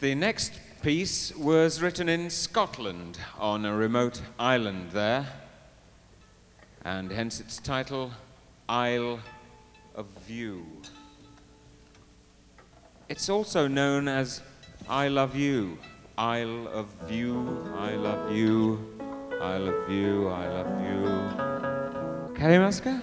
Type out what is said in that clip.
The next piece was written in Scotland on a remote island there, and hence its title, Isle of View. It's also known as I Love You, Isle of View, I love you, I love you, I love you. Kalimaska?